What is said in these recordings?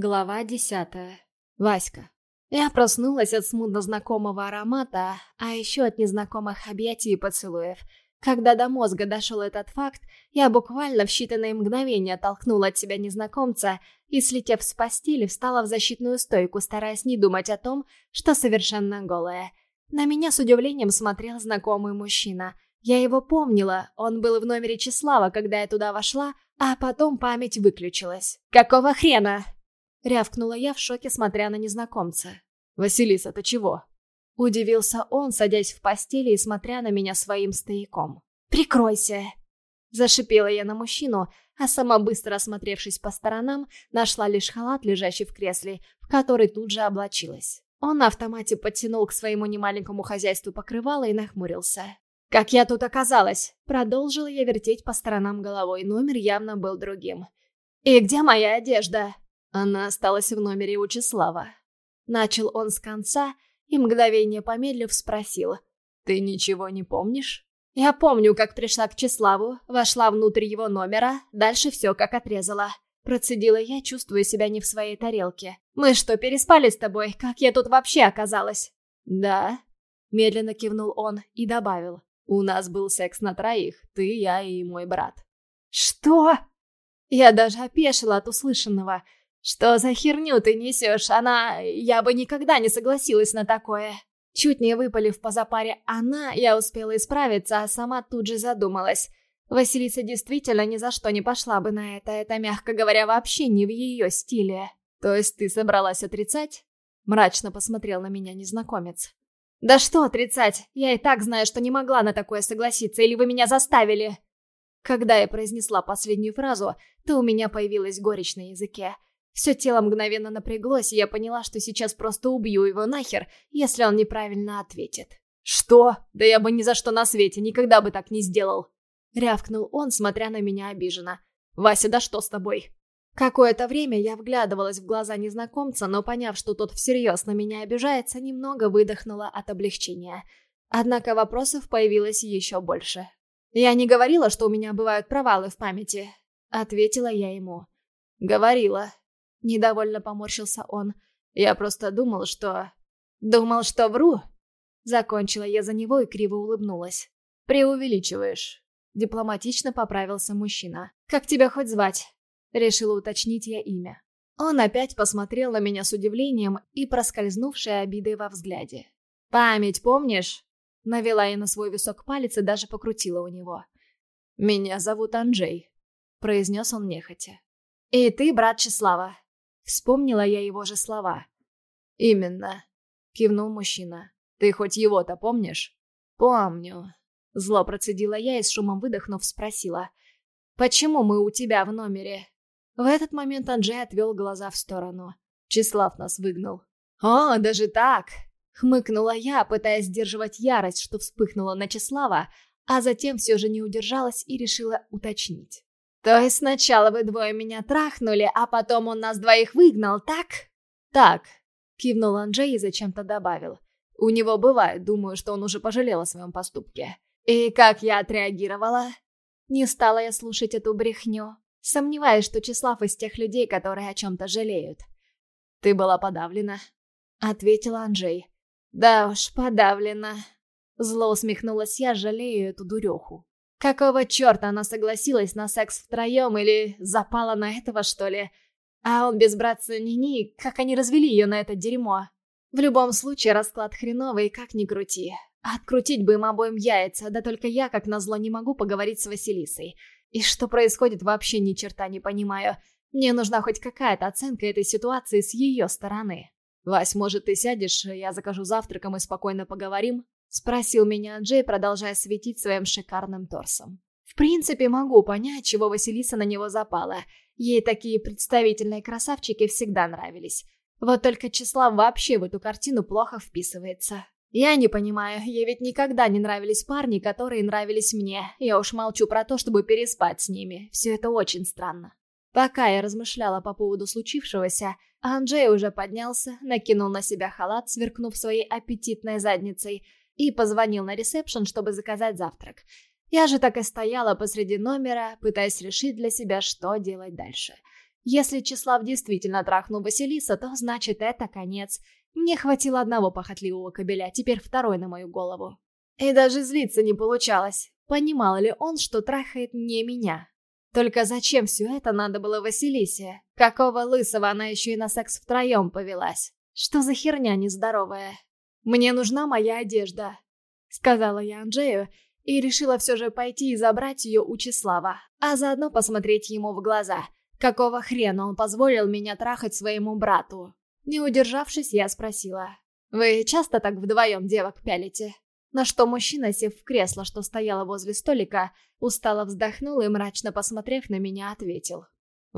Глава десятая. Васька. Я проснулась от смутно знакомого аромата, а еще от незнакомых объятий и поцелуев. Когда до мозга дошел этот факт, я буквально в считанные мгновения толкнула от себя незнакомца и, слетев с постели, встала в защитную стойку, стараясь не думать о том, что совершенно голая. На меня с удивлением смотрел знакомый мужчина. Я его помнила, он был в номере Числава, когда я туда вошла, а потом память выключилась. «Какого хрена?» Рявкнула я в шоке, смотря на незнакомца. «Василиса, ты чего?» Удивился он, садясь в постели и смотря на меня своим стояком. «Прикройся!» Зашипела я на мужчину, а сама, быстро осмотревшись по сторонам, нашла лишь халат, лежащий в кресле, в который тут же облачилась. Он на автомате подтянул к своему немаленькому хозяйству покрывало и нахмурился. «Как я тут оказалась?» Продолжила я вертеть по сторонам головой, номер явно был другим. «И где моя одежда?» Она осталась в номере у Числава. Начал он с конца и, мгновение помедлив, спросил. «Ты ничего не помнишь?» Я помню, как пришла к Числаву, вошла внутрь его номера, дальше все как отрезала. Процедила я, чувствуя себя не в своей тарелке. «Мы что, переспали с тобой? Как я тут вообще оказалась?» «Да», — медленно кивнул он и добавил. «У нас был секс на троих, ты, я и мой брат». «Что?» Я даже опешила от услышанного. «Что за херню ты несешь? Она... Я бы никогда не согласилась на такое!» Чуть не выпалив по запаре «она», я успела исправиться, а сама тут же задумалась. Василиса действительно ни за что не пошла бы на это, это, мягко говоря, вообще не в ее стиле. «То есть ты собралась отрицать?» Мрачно посмотрел на меня незнакомец. «Да что отрицать? Я и так знаю, что не могла на такое согласиться, или вы меня заставили?» Когда я произнесла последнюю фразу, то у меня появилась горечь на языке. Все тело мгновенно напряглось, и я поняла, что сейчас просто убью его нахер, если он неправильно ответит. «Что? Да я бы ни за что на свете никогда бы так не сделал!» Рявкнул он, смотря на меня обиженно. «Вася, да что с тобой?» Какое-то время я вглядывалась в глаза незнакомца, но поняв, что тот всерьез на меня обижается, немного выдохнула от облегчения. Однако вопросов появилось еще больше. «Я не говорила, что у меня бывают провалы в памяти», — ответила я ему. «Говорила», Недовольно поморщился он. Я просто думал, что... Думал, что вру? Закончила я за него и криво улыбнулась. Преувеличиваешь. Дипломатично поправился мужчина. Как тебя хоть звать? Решила уточнить я имя. Он опять посмотрел на меня с удивлением и проскользнувшей обидой во взгляде. «Память помнишь?» Навела я на свой висок палец и даже покрутила у него. «Меня зовут Анджей», — произнес он нехотя. «И ты брат Числава. Вспомнила я его же слова. «Именно», — кивнул мужчина. «Ты хоть его-то помнишь?» «Помню». Зло процедила я и с шумом выдохнув спросила. «Почему мы у тебя в номере?» В этот момент Анджей отвел глаза в сторону. Числав нас выгнал. «О, даже так!» Хмыкнула я, пытаясь сдерживать ярость, что вспыхнула на Числава, а затем все же не удержалась и решила уточнить. «То есть сначала вы двое меня трахнули, а потом он нас двоих выгнал, так?» «Так», — кивнул Анджей и зачем-то добавил. «У него бывает, думаю, что он уже пожалел о своем поступке». «И как я отреагировала?» Не стала я слушать эту брехню, сомневаясь, что Числав из тех людей, которые о чем-то жалеют. «Ты была подавлена», — ответила Анджей. «Да уж, подавлена». Зло усмехнулась я, жалею эту дуреху. Какого черта она согласилась на секс втроем или запала на этого, что ли? А он без братца Нини, как они развели ее на это дерьмо? В любом случае, расклад хреновый, как ни крути. Открутить бы им обоим яйца, да только я, как назло, не могу поговорить с Василисой. И что происходит, вообще ни черта не понимаю. Мне нужна хоть какая-то оценка этой ситуации с ее стороны. «Вась, может, ты сядешь, я закажу завтраком и спокойно поговорим?» Спросил меня Джей, продолжая светить своим шикарным торсом. В принципе, могу понять, чего Василиса на него запала. Ей такие представительные красавчики всегда нравились. Вот только числа вообще в эту картину плохо вписывается. Я не понимаю, ей ведь никогда не нравились парни, которые нравились мне. Я уж молчу про то, чтобы переспать с ними. Все это очень странно. Пока я размышляла по поводу случившегося, Анджей уже поднялся, накинул на себя халат, сверкнув своей аппетитной задницей, и позвонил на ресепшн, чтобы заказать завтрак. Я же так и стояла посреди номера, пытаясь решить для себя, что делать дальше. Если Числав действительно трахнул Василиса, то значит это конец. Мне хватило одного похотливого кобеля, теперь второй на мою голову. И даже злиться не получалось. Понимал ли он, что трахает не меня? Только зачем все это надо было Василисе? Какого лысого она еще и на секс втроем повелась? Что за херня нездоровая? «Мне нужна моя одежда», — сказала я Анджею, и решила все же пойти и забрать ее у Числава, а заодно посмотреть ему в глаза. Какого хрена он позволил меня трахать своему брату? Не удержавшись, я спросила. «Вы часто так вдвоем девок пялите?» На что мужчина, сев в кресло, что стояло возле столика, устало вздохнул и, мрачно посмотрев на меня, ответил.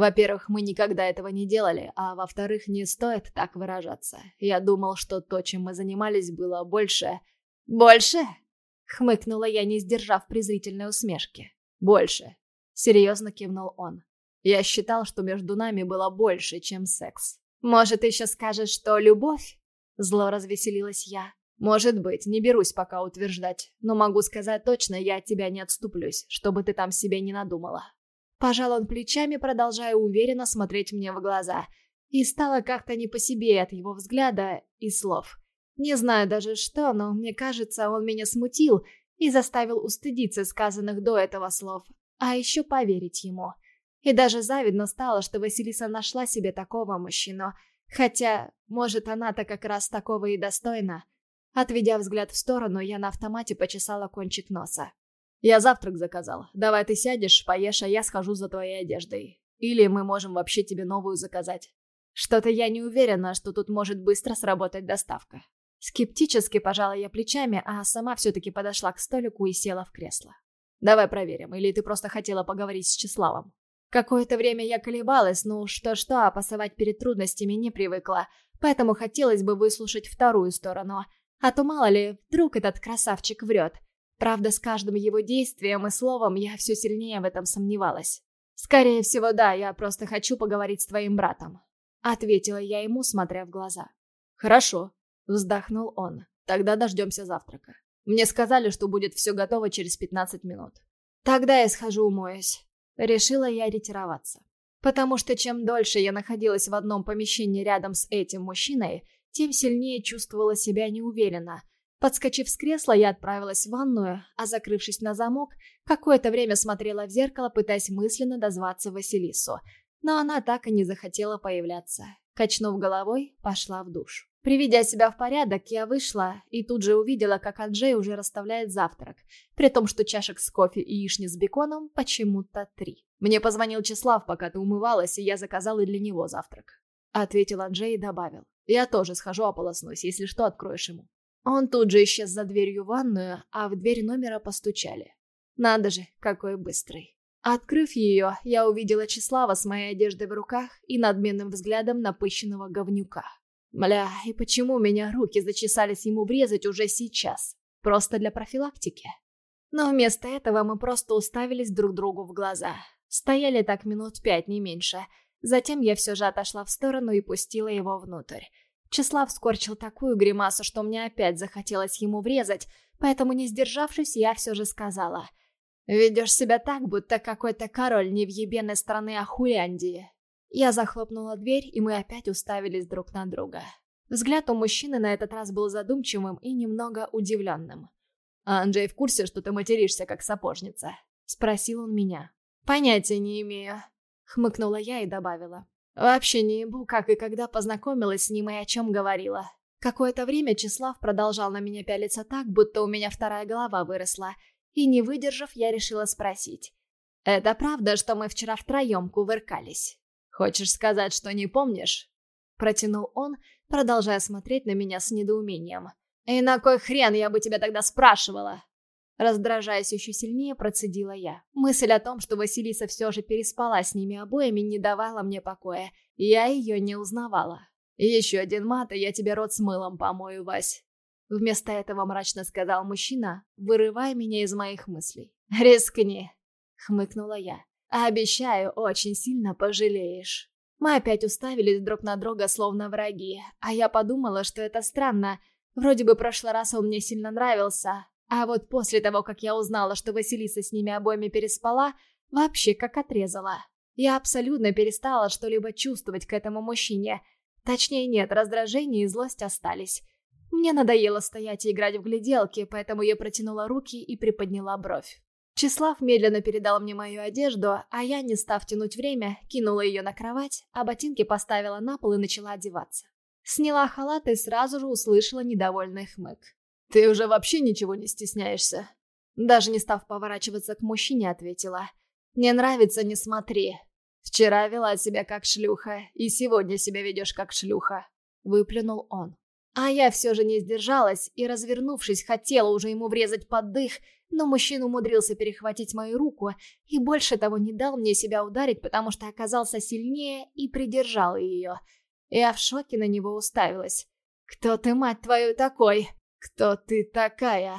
«Во-первых, мы никогда этого не делали, а во-вторых, не стоит так выражаться. Я думал, что то, чем мы занимались, было больше...» «Больше?» — хмыкнула я, не сдержав презрительной усмешки. «Больше», — серьезно кивнул он. «Я считал, что между нами было больше, чем секс». «Может, еще скажешь, что любовь?» Зло развеселилась я. «Может быть, не берусь пока утверждать, но могу сказать точно, я от тебя не отступлюсь, чтобы ты там себе не надумала». Пожал он плечами, продолжая уверенно смотреть мне в глаза. И стало как-то не по себе от его взгляда и слов. Не знаю даже что, но мне кажется, он меня смутил и заставил устыдиться сказанных до этого слов, а еще поверить ему. И даже завидно стало, что Василиса нашла себе такого мужчину. Хотя, может, она-то как раз такого и достойна. Отведя взгляд в сторону, я на автомате почесала кончик носа. «Я завтрак заказал. Давай ты сядешь, поешь, а я схожу за твоей одеждой. Или мы можем вообще тебе новую заказать. Что-то я не уверена, что тут может быстро сработать доставка». Скептически пожала я плечами, а сама все-таки подошла к столику и села в кресло. «Давай проверим, или ты просто хотела поговорить с Числавом?» Какое-то время я колебалась, ну что-что, а пасовать перед трудностями не привыкла, поэтому хотелось бы выслушать вторую сторону – а то мало ли, вдруг этот красавчик врет. Правда, с каждым его действием и словом я все сильнее в этом сомневалась. «Скорее всего, да, я просто хочу поговорить с твоим братом», — ответила я ему, смотря в глаза. «Хорошо», — вздохнул он. «Тогда дождемся завтрака. Мне сказали, что будет все готово через 15 минут». «Тогда я схожу умоюсь». Решила я ретироваться. Потому что чем дольше я находилась в одном помещении рядом с этим мужчиной, тем сильнее чувствовала себя неуверенно. Подскочив с кресла, я отправилась в ванную, а закрывшись на замок, какое-то время смотрела в зеркало, пытаясь мысленно дозваться Василису. Но она так и не захотела появляться. Качнув головой, пошла в душ. Приведя себя в порядок, я вышла и тут же увидела, как Анджей уже расставляет завтрак, при том, что чашек с кофе и яични с беконом почему-то три. «Мне позвонил Числав, пока ты умывалась, и я заказала для него завтрак», — ответил Анджей и добавил. Я тоже схожу ополоснусь, если что, откроешь ему». Он тут же исчез за дверью ванную, а в дверь номера постучали. Надо же, какой быстрый. Открыв ее, я увидела Числава с моей одеждой в руках и надменным взглядом напыщенного говнюка. Мля, и почему у меня руки зачесались ему врезать уже сейчас? Просто для профилактики? Но вместо этого мы просто уставились друг другу в глаза. Стояли так минут пять, не меньше. Затем я все же отошла в сторону и пустила его внутрь. Числав скорчил такую гримасу, что мне опять захотелось ему врезать, поэтому, не сдержавшись, я все же сказала. «Ведешь себя так, будто какой-то король невъебенной страны Ахуляндии». Я захлопнула дверь, и мы опять уставились друг на друга. Взгляд у мужчины на этот раз был задумчивым и немного удивленным. «А Анджей в курсе, что ты материшься, как сапожница?» — спросил он меня. «Понятия не имею», — хмыкнула я и добавила. Вообще не ебу, как и когда познакомилась с ним и о чем говорила. Какое-то время Числав продолжал на меня пялиться так, будто у меня вторая голова выросла. И не выдержав, я решила спросить. «Это правда, что мы вчера втроем кувыркались?» «Хочешь сказать, что не помнишь?» Протянул он, продолжая смотреть на меня с недоумением. «И на кой хрен я бы тебя тогда спрашивала?» Раздражаясь еще сильнее, процедила я. Мысль о том, что Василиса все же переспала с ними обоими, не давала мне покоя. Я ее не узнавала. «Еще один мат, и я тебе рот с мылом помою, Вась». Вместо этого мрачно сказал мужчина, вырывая меня из моих мыслей. «Рискни», — хмыкнула я. «Обещаю, очень сильно пожалеешь». Мы опять уставились друг на друга, словно враги, а я подумала, что это странно. Вроде бы прошлый раз он мне сильно нравился, а вот после того, как я узнала, что Василиса с ними обоими переспала, вообще как отрезала. Я абсолютно перестала что-либо чувствовать к этому мужчине. Точнее, нет, раздражение и злость остались. Мне надоело стоять и играть в гляделки, поэтому я протянула руки и приподняла бровь. Числав медленно передал мне мою одежду, а я, не став тянуть время, кинула ее на кровать, а ботинки поставила на пол и начала одеваться. Сняла халат и сразу же услышала недовольный хмык. «Ты уже вообще ничего не стесняешься?» Даже не став поворачиваться к мужчине, ответила. «Не нравится, не смотри. Вчера вела себя как шлюха, и сегодня себя ведешь как шлюха», — выплюнул он. А я все же не сдержалась и, развернувшись, хотела уже ему врезать под дых, но мужчина умудрился перехватить мою руку и больше того не дал мне себя ударить, потому что оказался сильнее и придержал ее. Я в шоке на него уставилась. «Кто ты, мать твою, такой? Кто ты такая?»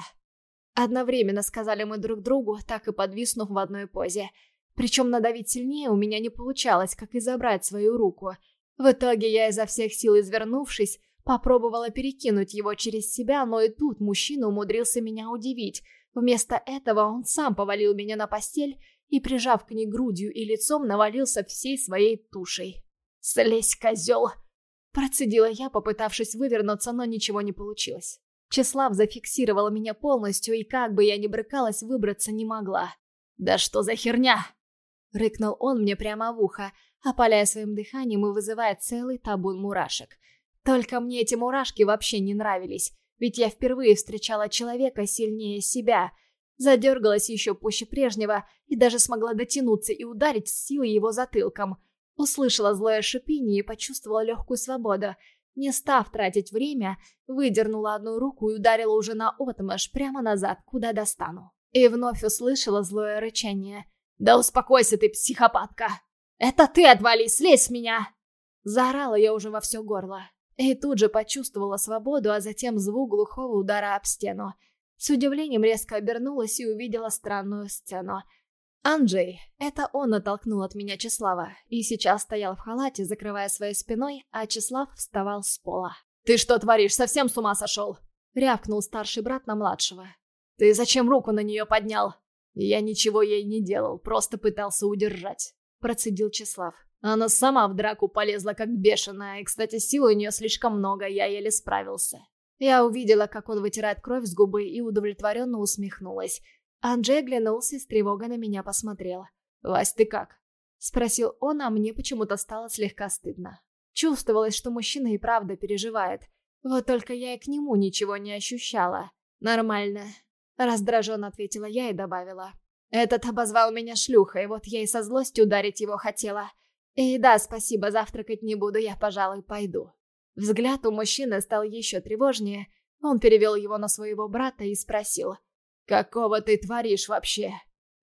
Одновременно сказали мы друг другу, так и подвиснув в одной позе. Причем надавить сильнее у меня не получалось, как и забрать свою руку. В итоге я изо всех сил извернувшись, попробовала перекинуть его через себя, но и тут мужчина умудрился меня удивить. Вместо этого он сам повалил меня на постель и, прижав к ней грудью и лицом, навалился всей своей тушей. «Слезь, козел!» Процедила я, попытавшись вывернуться, но ничего не получилось. Числав зафиксировала меня полностью, и как бы я ни брыкалась, выбраться не могла. «Да что за херня?» Рыкнул он мне прямо в ухо, опаляя своим дыханием и вызывая целый табун мурашек. Только мне эти мурашки вообще не нравились, ведь я впервые встречала человека сильнее себя. Задергалась еще пуще прежнего и даже смогла дотянуться и ударить с силой его затылком. Услышала злое шипение и почувствовала легкую свободу. Не став тратить время, выдернула одну руку и ударила уже на отмашь прямо назад, куда достану. И вновь услышала злое рычание. «Да успокойся ты, психопатка! Это ты отвали, слезь с меня!» Заорала я уже во все горло. И тут же почувствовала свободу, а затем звук глухого удара об стену. С удивлением резко обернулась и увидела странную сцену. Анджей, это он оттолкнул от меня Числава, и сейчас стоял в халате, закрывая своей спиной, а Числав вставал с пола. «Ты что творишь? Совсем с ума сошел?» — рявкнул старший брат на младшего. «Ты зачем руку на нее поднял?» «Я ничего ей не делал, просто пытался удержать», — процедил Числав. Она сама в драку полезла как бешеная, и, кстати, силы у нее слишком много, я еле справился. Я увидела, как он вытирает кровь с губы и удовлетворенно усмехнулась. Анджей оглянулся и с тревогой на меня посмотрел. «Вась, ты как?» Спросил он, а мне почему-то стало слегка стыдно. Чувствовалось, что мужчина и правда переживает. Вот только я и к нему ничего не ощущала. «Нормально», — раздраженно ответила я и добавила. «Этот обозвал меня шлюхой, вот я и со злостью ударить его хотела. И да, спасибо, завтракать не буду, я, пожалуй, пойду. Взгляд у мужчины стал еще тревожнее. Он перевел его на своего брата и спросил. «Какого ты творишь вообще?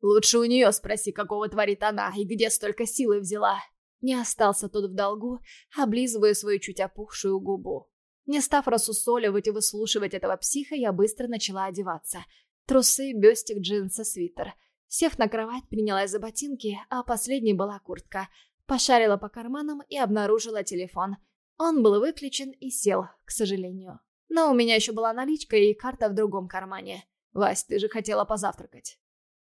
Лучше у нее спроси, какого творит она и где столько силы взяла». Не остался тот в долгу, облизывая свою чуть опухшую губу. Не став рассусоливать и выслушивать этого психа, я быстро начала одеваться. Трусы, бюстик, джинсы, свитер. Сев на кровать, принялась за ботинки, а последней была куртка — Пошарила по карманам и обнаружила телефон. Он был выключен и сел, к сожалению. Но у меня еще была наличка и карта в другом кармане. «Вась, ты же хотела позавтракать».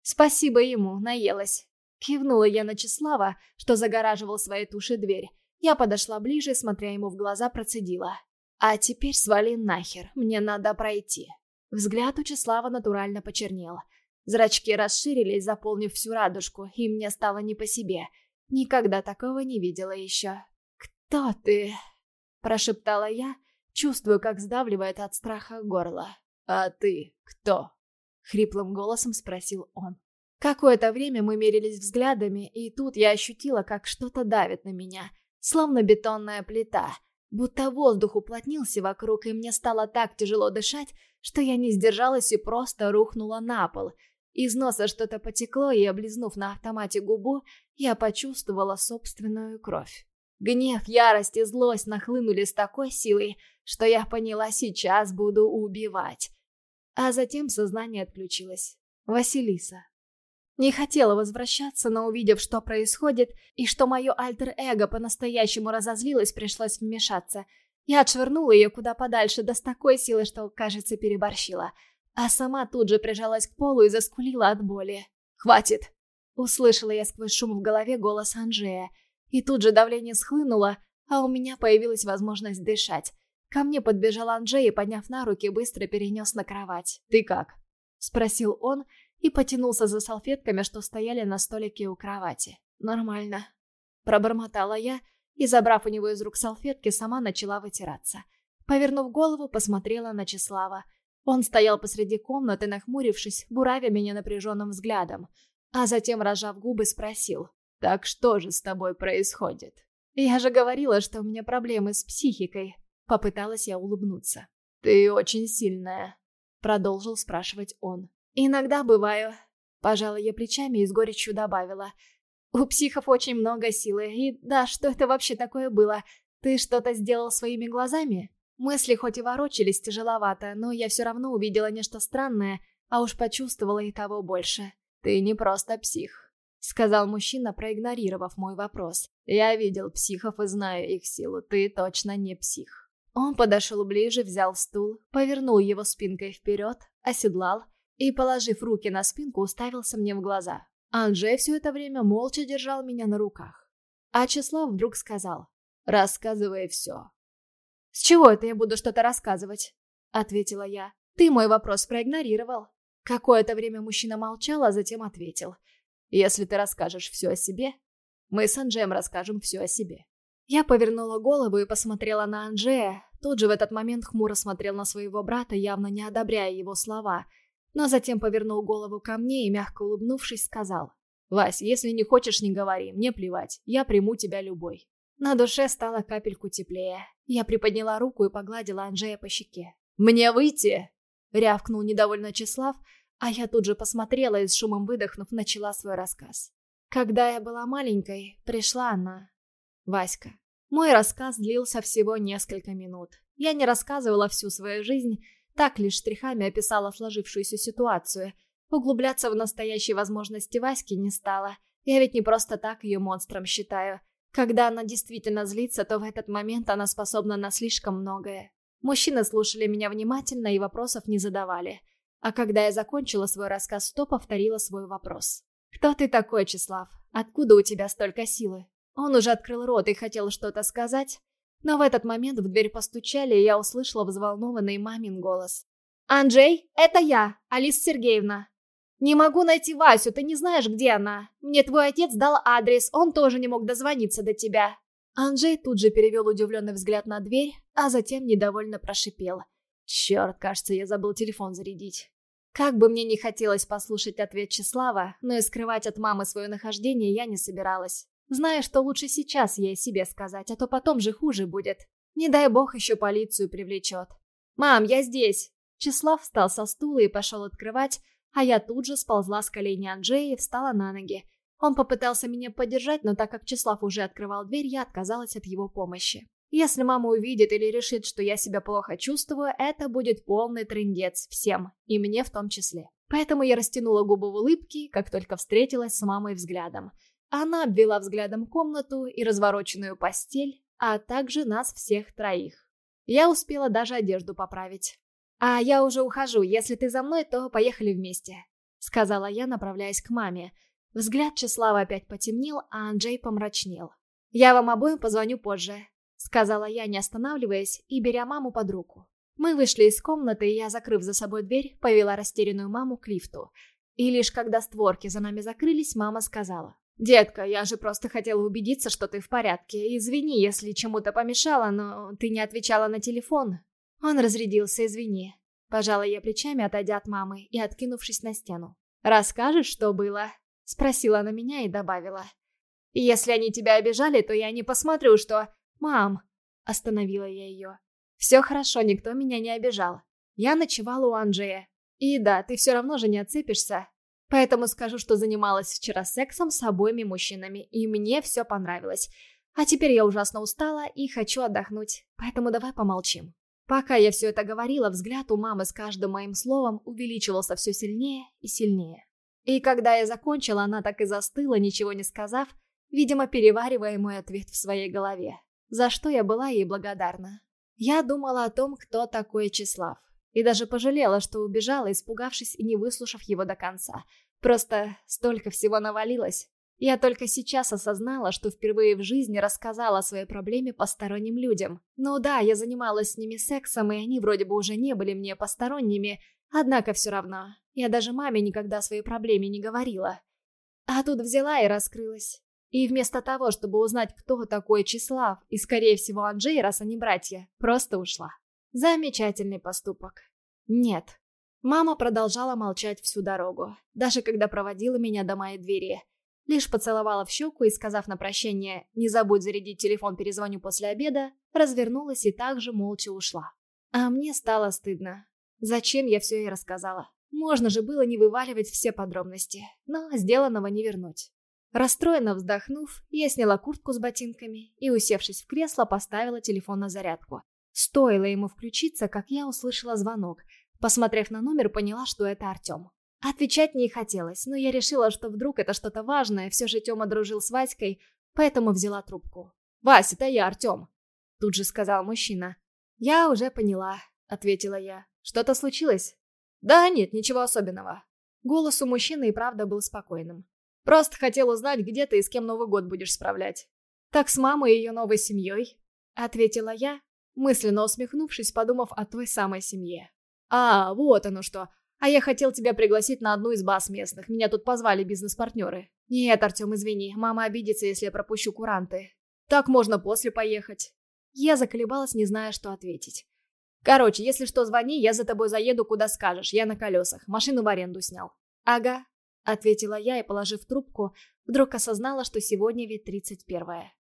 «Спасибо ему, наелась». Кивнула я на Числава, что загораживал своей туши дверь. Я подошла ближе, смотря ему в глаза, процедила. «А теперь свали нахер, мне надо пройти». Взгляд у Числава натурально почернел. Зрачки расширились, заполнив всю радужку, и мне стало не по себе – Никогда такого не видела еще. «Кто ты?» – прошептала я, чувствую, как сдавливает от страха горло. «А ты кто?» – хриплым голосом спросил он. Какое-то время мы мерились взглядами, и тут я ощутила, как что-то давит на меня, словно бетонная плита, будто воздух уплотнился вокруг, и мне стало так тяжело дышать, что я не сдержалась и просто рухнула на пол – из носа что-то потекло, и, облизнув на автомате губу, я почувствовала собственную кровь. Гнев, ярость и злость нахлынули с такой силой, что я поняла, сейчас буду убивать. А затем сознание отключилось. Василиса. Не хотела возвращаться, но увидев, что происходит, и что мое альтер-эго по-настоящему разозлилось, пришлось вмешаться. Я отшвырнула ее куда подальше, да с такой силой, что, кажется, переборщила — а сама тут же прижалась к полу и заскулила от боли. «Хватит!» Услышала я сквозь шум в голове голос Анжея. И тут же давление схлынуло, а у меня появилась возможность дышать. Ко мне подбежал Анжей и, подняв на руки, быстро перенес на кровать. «Ты как?» – спросил он и потянулся за салфетками, что стояли на столике у кровати. «Нормально». Пробормотала я и, забрав у него из рук салфетки, сама начала вытираться. Повернув голову, посмотрела на Числава. Он стоял посреди комнаты, нахмурившись, буравя меня напряженным взглядом, а затем, разжав губы, спросил. «Так что же с тобой происходит?» «Я же говорила, что у меня проблемы с психикой», — попыталась я улыбнуться. «Ты очень сильная», — продолжил спрашивать он. «Иногда бываю», — пожала я плечами и с горечью добавила. «У психов очень много силы, и да, что это вообще такое было? Ты что-то сделал своими глазами?» Мысли хоть и ворочались тяжеловато, но я все равно увидела нечто странное, а уж почувствовала и того больше. «Ты не просто псих», — сказал мужчина, проигнорировав мой вопрос. «Я видел психов и знаю их силу. Ты точно не псих». Он подошел ближе, взял стул, повернул его спинкой вперед, оседлал и, положив руки на спинку, уставился мне в глаза. Анджей все это время молча держал меня на руках. А Числав вдруг сказал «Рассказывай все». «С чего это я буду что-то рассказывать?» — ответила я. «Ты мой вопрос проигнорировал». Какое-то время мужчина молчал, а затем ответил. «Если ты расскажешь все о себе, мы с Анджеем расскажем все о себе». Я повернула голову и посмотрела на Анджея. Тот же в этот момент хмуро смотрел на своего брата, явно не одобряя его слова. Но затем повернул голову ко мне и, мягко улыбнувшись, сказал. «Вась, если не хочешь, не говори, мне плевать, я приму тебя любой». На душе стало капельку теплее. Я приподняла руку и погладила Анжея по щеке. «Мне выйти?» — рявкнул недовольно Числав, а я тут же посмотрела и с шумом выдохнув начала свой рассказ. Когда я была маленькой, пришла она. Васька. Мой рассказ длился всего несколько минут. Я не рассказывала всю свою жизнь, так лишь штрихами описала сложившуюся ситуацию. Углубляться в настоящие возможности Васьки не стала. Я ведь не просто так ее монстром считаю. Когда она действительно злится, то в этот момент она способна на слишком многое. Мужчины слушали меня внимательно и вопросов не задавали. А когда я закончила свой рассказ, то повторила свой вопрос. «Кто ты такой, Числав? Откуда у тебя столько силы?» Он уже открыл рот и хотел что-то сказать, но в этот момент в дверь постучали, и я услышала взволнованный мамин голос. «Анджей, это я, Алиса Сергеевна!» «Не могу найти Васю, ты не знаешь, где она. Мне твой отец дал адрес, он тоже не мог дозвониться до тебя». Анджей тут же перевел удивленный взгляд на дверь, а затем недовольно прошипел. «Черт, кажется, я забыл телефон зарядить». Как бы мне не хотелось послушать ответ Числава, но и скрывать от мамы свое нахождение я не собиралась. Зная, что лучше сейчас ей себе сказать, а то потом же хуже будет. Не дай бог еще полицию привлечет. «Мам, я здесь!» Числав встал со стула и пошел открывать, а я тут же сползла с колени Анджея и встала на ноги. Он попытался меня поддержать, но так как Числав уже открывал дверь, я отказалась от его помощи. Если мама увидит или решит, что я себя плохо чувствую, это будет полный трындец всем, и мне в том числе. Поэтому я растянула губы в улыбке, как только встретилась с мамой взглядом. Она обвела взглядом комнату и развороченную постель, а также нас всех троих. Я успела даже одежду поправить. «А я уже ухожу. Если ты за мной, то поехали вместе», — сказала я, направляясь к маме. Взгляд Числава опять потемнел, а Анджей помрачнел. «Я вам обоим позвоню позже», — сказала я, не останавливаясь и беря маму под руку. Мы вышли из комнаты, и я, закрыв за собой дверь, повела растерянную маму к лифту. И лишь когда створки за нами закрылись, мама сказала. «Детка, я же просто хотела убедиться, что ты в порядке. Извини, если чему-то помешала, но ты не отвечала на телефон. Он разрядился, извини. Пожала я плечами, отойдя от мамы и откинувшись на стену. «Расскажешь, что было?» Спросила она меня и добавила. «Если они тебя обижали, то я не посмотрю, что...» «Мам!» Остановила я ее. «Все хорошо, никто меня не обижал. Я ночевала у Анджея. И да, ты все равно же не отцепишься. Поэтому скажу, что занималась вчера сексом с обоими мужчинами, и мне все понравилось. А теперь я ужасно устала и хочу отдохнуть, поэтому давай помолчим». Пока я все это говорила, взгляд у мамы с каждым моим словом увеличивался все сильнее и сильнее. И когда я закончила, она так и застыла, ничего не сказав, видимо, переваривая мой ответ в своей голове, за что я была ей благодарна. Я думала о том, кто такой Числав, и даже пожалела, что убежала, испугавшись и не выслушав его до конца. Просто столько всего навалилось. Я только сейчас осознала, что впервые в жизни рассказала о своей проблеме посторонним людям. Ну да, я занималась с ними сексом, и они вроде бы уже не были мне посторонними, однако все равно. Я даже маме никогда о своей проблеме не говорила. А тут взяла и раскрылась. И вместо того, чтобы узнать, кто такой Числав, и, скорее всего, Анджей, раз они братья, просто ушла. Замечательный поступок. Нет. Мама продолжала молчать всю дорогу, даже когда проводила меня до моей двери. Лишь поцеловала в щеку и, сказав на прощание «Не забудь зарядить телефон, перезвоню после обеда», развернулась и также молча ушла. А мне стало стыдно. Зачем я все ей рассказала? Можно же было не вываливать все подробности, но сделанного не вернуть. Расстроенно вздохнув, я сняла куртку с ботинками и, усевшись в кресло, поставила телефон на зарядку. Стоило ему включиться, как я услышала звонок. Посмотрев на номер, поняла, что это Артем. Отвечать не хотелось, но я решила, что вдруг это что-то важное, все же Тёма дружил с Васькой, поэтому взяла трубку. «Вась, это я, Артем», — тут же сказал мужчина. «Я уже поняла», — ответила я. «Что-то случилось?» «Да нет, ничего особенного». Голос у мужчины и правда был спокойным. «Просто хотел узнать, где ты и с кем Новый год будешь справлять». «Так с мамой и ее новой семьей», — ответила я, мысленно усмехнувшись, подумав о той самой семье. «А, вот оно что. А я хотел тебя пригласить на одну из баз местных. Меня тут позвали бизнес-партнеры. Нет, Артем, извини. Мама обидится, если я пропущу куранты. Так можно после поехать. Я заколебалась, не зная, что ответить. Короче, если что, звони, я за тобой заеду, куда скажешь. Я на колесах. Машину в аренду снял. Ага, ответила я и, положив трубку, вдруг осознала, что сегодня ведь тридцать первое.